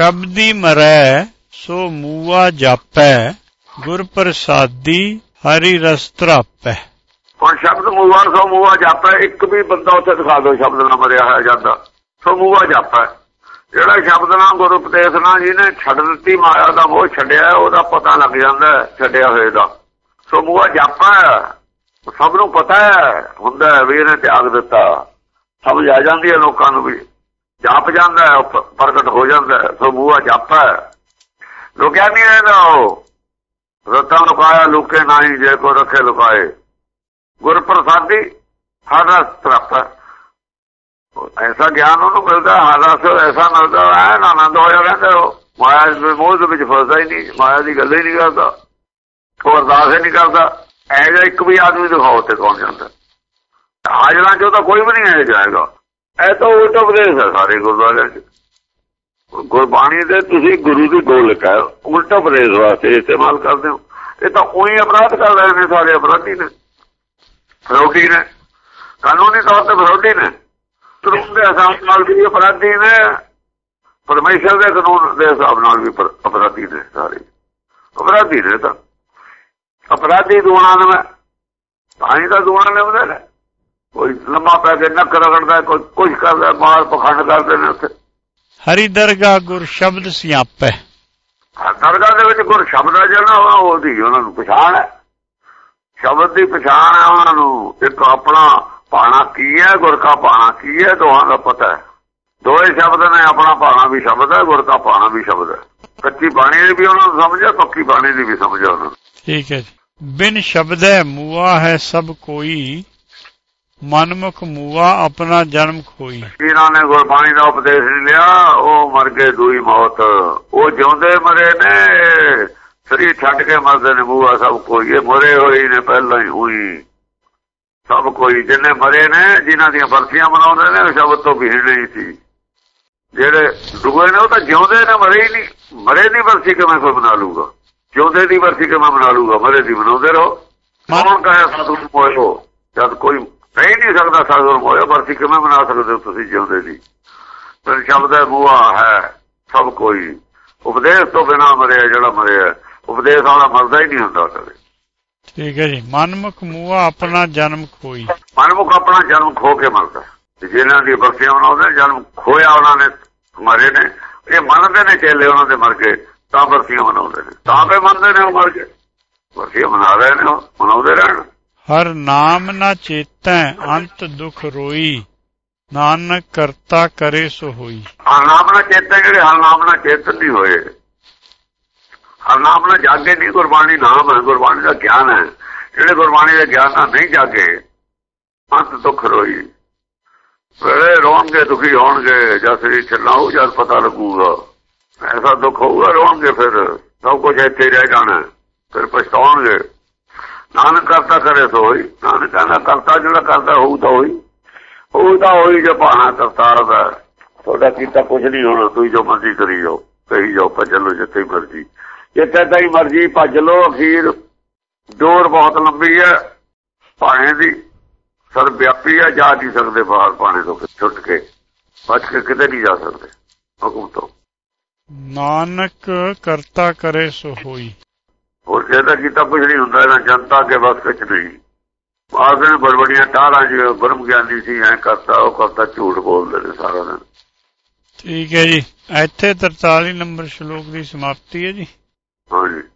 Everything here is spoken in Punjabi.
ਸ਼ਬਦੀ ਮਰੈ, ਸੋ ਮੂਆ ਜਾਪੈ, ਗੁਰ ਪ੍ਰਸਾਦੀ ਹਰੀ ਰਸ ਧਰਾਪੈ। ਹੁਣ ਸ਼ਬਦ ਮੂਆ, ਸੋ ਮੂਆ ਜਾਪੈ, ਇੱਕ ਵੀ ਬੰਦਾ ਉੱਥੇ ਦਿਖਾ ਦੋ ਸ਼ਬਦ ਨਾਲ ਮਰਿਆ ਹੋਇਆ ਜਾਂਦਾ। ਸੋ ਮੂਆ ਜਾਪੈ। ਜਿਹੜਾ ਸ਼ਬਦ ਨਾਲ ਗੁਰੂ ਉਪਦੇਸ਼ ਨਾਲ ਜਿਹਨੇ ਛੱਡ ਦਿੱਤੀ, ਮਾਇਆ ਦਾ ਮੋਹ ਛੱਡਿਆ, ਉਹਦਾ ਪਤਾ ਲੱਗ ਜਾਂਦਾ ਛੱਡਿਆ ਹੋਏ ਦਾ। ਸੋ ਮੂਆ ਜਾਪੈ। ਸਭ ਨੂੰ ਪਤਾ ਹੈ, ਹੁੰਦਾ ਵੀ ਇਹਨੇ ਤਿਆਗ ਦਿੱਤਾ। ਸਮਝ ਆ ਜਾਂਦੀ ਹੈ ਲੋਕਾਂ ਨੂੰ ਵੀ। ਜਪ ਜਾਂਦਾ ਪ੍ਰਗਟ ਹੋ ਜਾਂਦਾ ਹੈ, ਸੋ ਮੂਆ ਜਾਪੈ ਲੁਕਿਆ ਨਹੀਂ ਰਹਿੰਦਾ ਉਹ। ਰਤਾ ਲੁਕਾਇਆ ਲੁਕੇ ਨਹੀਂ ਜੇ ਕੋ ਰੱਖੇ ਲੁਕਾਏ। ਗੁਰ ਪ੍ਰਸਾਦੀ ਹਰ ਰਸ ਪ੍ਰਾਪਤ ਐਸਾ ਗਿਆਨ ਉਹਨੂੰ ਮਿਲਦਾ ਹਰ ਰਸ ਐਸਾ ਮਿਲਦਾ ਹੈ ਆਨੰਦ ਹੋਇਆ ਰਹਿੰਦਾ ਉਹ। ਮਾਇਆ ਦੇ ਮੋਹ ਦੇ ਵਿੱਚ ਫਸਦਾ ਹੀ ਨਹੀਂ ਮਾਇਆ ਦੀ ਗੱਲ ਹੀ ਨਹੀਂ ਕਰਦਾ। ਉਹ ਅਰਦਾਸ ਹੀ ਨਹੀਂ ਕਰਦਾ। ਐ ਜਿਹਾ ਇੱਕ ਵੀ ਆਦਮੀ ਦਿਖਾਓ ਤੇ ਕੌਣ ਜਾਂਦਾ। ਹਾਜ਼ਰਾਂ ਚੋਂ ਤਾਂ ਕੋਈ ਵੀ ਨਹੀਂ ਆਇਆ ਜਾਏਗਾ ਇਹ ਤਾਂ ਉਲਟਾ ਉਪਦੇਸ਼ ਹੈ ਸਾਰੇ ਗੁਰਦੁਆਰਿਆਂ 'ਚ। ਗੁਰਬਾਣੀ ਦੇ ਤੁਸੀਂ ਗੁਰੂ ਦੀ ਗੋਲਕ ਹੈ ਉਲਟਾ ਉਪਦੇਸ਼ ਵਾਸਤੇ ਇਸਤੇਮਾਲ ਕਰਦੇ ਹੋ। ਇਹ ਤਾਂ ਉਹੀ ਅਪਰਾਧ ਕਰ ਰਹੇ ਨੇ ਸਾਰੇ ਅਪਰਾਧੀ ਨੇ। ਫਰੋਡੀ ਨੇ। ਕਾਨੂੰਨੀ ਤੌਰ ਤੇ ਫਰੋਡੀ ਨੇ। ਕਾਨੂੰਨ ਦੇ ਹਿਸਾਬ ਨਾਲ ਵੀ ਅਪਰਾਧੀ ਨੇ। ਪਰਮੇਸ਼ਰ ਦੇ ਕਾਨੂੰਨ ਦੇ ਹਿਸਾਬ ਨਾਲ ਵੀ ਅਪਰਾਧੀ ਨੇ ਸਾਰੇ। ਅਪਰਾਧੀ ਨੇ ਤਾਂ। ਅਪਰਾਧੀ ਦੂਣਾ ਨੇ ਪਾਣੀ ਹੀ ਤਾਂ ਦੂਣਾ ਨੇ ਨੇ। ਕੋਈ ਲੰਮਾ ਪੈ ਕੇ ਨੱਕ ਰਗੜਦਾ ਕੋਈ ਕੁਝ ਕਰਦਾ ਮਾਰ ਪਖੰਡ ਕਰਦੇ ਨੇ ਉੱਥੇ। ਹਰੀ ਦਰਗਾ ਗੁਰ ਸ਼ਬਦ ਸਿਆਪੈ। ਦਰਗਾਹ ਦੇ ਵਿੱਚ ਗੁਰ ਸ਼ਬਦ ਆ ਜਿਹੜਾ ਉਹ- ਉਹਦੀ ਉਹਨਾਂ ਨੂੰ ਪਛਾਣ ਹੈ। ਸ਼ਬਦ ਦੀ ਪਛਾਣ ਹੈ ਉਹਨਾਂ ਨੂੰ। ਇੱਕ ਆਪਣਾ ਪਾਣਾ ਕੀ ਹੈ ਗੁਰ ਕਾ ਪਾਣਾ ਕੀ ਹੈ ਦੋਹਾਂ ਦਾ ਪਤਾ ਹੈ। ਦੋਏ ਸ਼ਬਦ ਨੇ ਆਪਣਾ ਪਾਣਾ ਵੀ ਸ਼ਬਦ ਹੈ ਗੁਰ ਕਾ ਪਾਣਾ ਵੀ ਸ਼ਬਦ ਹੈ। ਕੱਚੀ ਬਾਣੀ ਦੀ ਵੀ ਉਹਨਾਂ ਨੂੰ ਸਮਝ ਹੈ ਪੱਕੀ ਬਾਣੀ ਦੀ ਵੀ ਸਮਝ ਹੈ ਉਹਨਾਂ ਨੂੰ। ਠੀਕ ਹੈ ਜੀ। ਬਿਨ ਸ਼ਬਦੈ ਮੂਆ ਹੈ ਸਭ ਕੋਈ। ਮਨਮੁਖ ਮੂਆ ਆਪਣਾ ਜਨਮ ਖੋਈ। ਜਿਨ੍ਹਾਂ ਨੇ ਗੁਰਬਾਣੀ ਦਾ ਉਪਦੇਸ਼ ਨਹੀਂ ਲਿਆ ਉਹ ਮਰ ਗਏ ਦੂਈ ਮੌਤ। ਉਹ ਜਿਉਂਦੇ ਮਰੇ ਨੇ ਸਰੀਰ ਛੱਡ ਕੇ ਮਰਦੇ ਨੇ ਬੂਆ ਸਭ ਕੋਈ ਇਹ ਮਰੇ ਹੋਏ ਨੇ ਪਹਿਲਾਂ ਹੀ ਹੋਈ। ਸਭ ਕੋਈ ਜਿੰਨੇ ਮਰੇ ਨੇ ਜਿਨ੍ਹਾਂ ਦੀਆਂ ਬਰਸੀਆਂ ਮਨਾਉਂਦੇ ਨੇ ਸ਼ਬਦ ਤੋਂ ਵੀ ਨਹੀਂ ਸੀ। ਜਿਹੜੇ ਦੂਏ ਨੇ ਉਹ ਤਾਂ ਜਿਉਂਦੇ ਨੇ ਮਰੇ ਹੀ ਨਹੀਂ। ਮਰੇ ਦੀ ਬਰਸੀ ਕਿਵੇਂ ਕੋਈ ਮਨਾ ਲੂਗਾ? ਜਿਉਂਦੇ ਦੀ ਬਰਸੀ ਕਿਵੇਂ ਮਨਾ ਲੂਗਾ? ਮਰੇ ਦੀ ਮਨਾਉਂਦੇ ਰਹੋ। ਕੌਣ ਕਹੇ ਸਾਧੂ ਨੂੰ ਮੋਇਓ। ਜਦ ਕੋਈ ਨਹੀਂ ਨਹੀਂ ਸਕਦਾ ਸਾਧੂ ਨੂੰ ਮੋਇਓ ਬਰਸੀ ਕਿਵੇਂ ਮਨਾ ਸਕਦੇ ਹੋ ਤੁਸੀਂ ਜਿਉਂਦੇ ਦੀ ਫਿਰ ਸ਼ਬਦ ਹੈ ਬੂਆ ਹੈ ਸਭ ਕੋਈ। ਉਪਦੇਸ਼ ਤੋਂ ਬਿਨਾ ਮਰਿਆ ਜਿਹੜਾ ਮਰਿਆ ਉਪਦੇਸ਼ ਵਾਲਾ ਮਰਦਾ ਹੀ ਨਹੀਂ ਹੁੰਦਾ ਕਦੇ। ਠੀਕ ਹੈ ਜੀ। ਮਨਮੁਖ ਮੂਆ ਆਪਣਾ ਜਨਮ ਖੋਈ। ਮਨਮੁਖ ਆਪਣਾ ਜਨਮ ਖੋ ਕੇ ਮਰਦਾ। ਜਿਨ੍ਹਾਂ ਦੀ ਬਖਸ਼ੀਆਂ ਬਣਾਉਂਦੇ ਨੇ, ਜਨਮ ਖੋਇਆ ਉਹਨਾਂ ਨੇ ਮਰੇ ਨੇ। ਇਹ ਮੰਨਦੇ ਨੇ ਚੇਲੇ ਉਹਨਾਂ ਦੇ ਮਰ ਗਏ ਤਾਂ ਬਰਸੀਆਂ ਮਨਾਉਂਦੇ ਨੇ। ਤਾਂ ਕੇ ਮੰਨਦੇ ਨੇ ਉਹ ਮਰ ਗਏ। ਬਰਸੀਆਂ ਮਨਾ ਰਹੇ ਨੇ ਮਨਾਉਂਦੇ ਰਹਿਣ। ਹਰ ਨਾਮ ਨਾ ਚੇਤੈ, ਅੰਤ ਦੁਖ ਰੋਈ। ਨਾਨਕ ਕਰਤਾ ਕਰੇ ਸੋ ਹੋਈ। ਹਰ ਨਾਮ ਨਾਲ ਚੇਤਨ ਜਿਹੜੇ ਹਰ ਨਾਮ ਨਾਲ ਚੇਤਨ ਨਹੀਂ ਹੋਏ। ਹਰ ਨਾਮ ਨਾਲ ਜਾਗੇ ਨਹੀਂ ਗੁਰਬਾਣੀ ਨਾਮ ਹੈ, ਗੁਰਬਾਣੀ ਦਾ ਗਿਆਨ ਹੈ। ਜਿਹੜੇ ਗੁਰਬਾਣੀ ਦਾ ਗਿਆਨ ਨਾਲ ਨਹੀਂ ਜਾਗੇ, ਅੰਤ ਦੁਖ ਰੋਈ। ਵੇਲੇ ਰੋਣਗੇ, ਦੁਖੀ ਹੋਣਗੇ ਜਦ ਸਰੀਰ ਚੱਲਾਉ ਜਦ ਪਤਾ ਲੱਗੂਗਾ। ਐਸਾ ਦੁੱਖ ਹੋਊਗਾ, ਰੋਣਗੇ ਫਿਰ। ਸਭ ਕੁਝ ਇੱਥੇ ਰਹਿ ਜਾਣਾ ਫਿਰ ਪਛਤਾਉਣਗੇ। ਨਾਨਕ ਕਰਤਾ ਕਰੇ ਸੋ ਹੋਈ। ਨਾਨਕ ਕਹਿੰਦਾ, ਕਰਤਾ ਜਿਹੜਾ ਕਰਦਾ, ਹੋਊ ਤਾਂ ਹੋਈ। ਉਹ ਤਾਂ ਹੋਈ ਜੇ ਪਾਣਾ ਕਰਤਾਰ ਦਾ। ਤੁਹਾਡਾ ਕੀਤਾ ਕੁਝ ਨਹੀਂ ਹੋਣਾ, ਤੁਸੀਂ ਜੋ ਮਰਜ਼ੀ ਕਰੀ ਜਾਓ। ਕਹੀ ਜਾਓ, ਭੱਜ ਲੋ ਜਿੱਥੇ ਮਰਜ਼ੀ। ਜਿੱਥੇ ਤਾਈ ਮਰਜ਼ੀ ਭੱਜ ਲਓ, ਅਖੀਰ ਡੋਰ ਬਹੁਤ ਲੰਬੀ ਹੈ ਪਾਣੇ ਦੀ। ਸਰ, ਵਿਆਪੀ ਹੈ, ਜਾ ਨਹੀਂ ਸਕਦੇ ਬਾਹਰ ਪਾਣੇ ਤੋਂ ਛੁੱਟ ਕੇ। ਬਚ ਕੇ ਕਿਤੇ ਨਹੀਂ ਜਾ ਸਕਦੇ। ਹੁਕਮ ਤੋਂ। ਨਾਨਕ ਕਰਤਾ ਕਰੇ ਸੋ ਹੋਈ। ਹੋਰ ਜਿਹਦਾ ਕੀਤਾ ਕੁਝ ਨਹੀਂ ਹੁੰਦਾ ਇਹਨਾਂ ਜਨਤਾ ਕੇ ਬਸ ਵਿੱਚ ਨਹੀਂ। ਆਖਦੇ ਨੇ ਬੜਬੜੀਆਂ ਟਾਰਾਂ ਜਿਹਾ ਬ੍ਰਹਮ ਗਿਆਨੀ ਸੀ ਐ ਕਰਤਾ ਉਹ ਕਰਤਾ ਝੂਠ ਬੋਲਦੇ ਨੇ ਸਾਰਾ ਦਿਨ। ਠੀਕ ਹੈ ਜੀ। ਇੱਥੇ 43 ਨੰਬਰ ਸ਼ਲੋਕ ਦੀ ਸਮਾਪਤੀ ਹੈ ਜੀ। ਹਾਂਜੀ।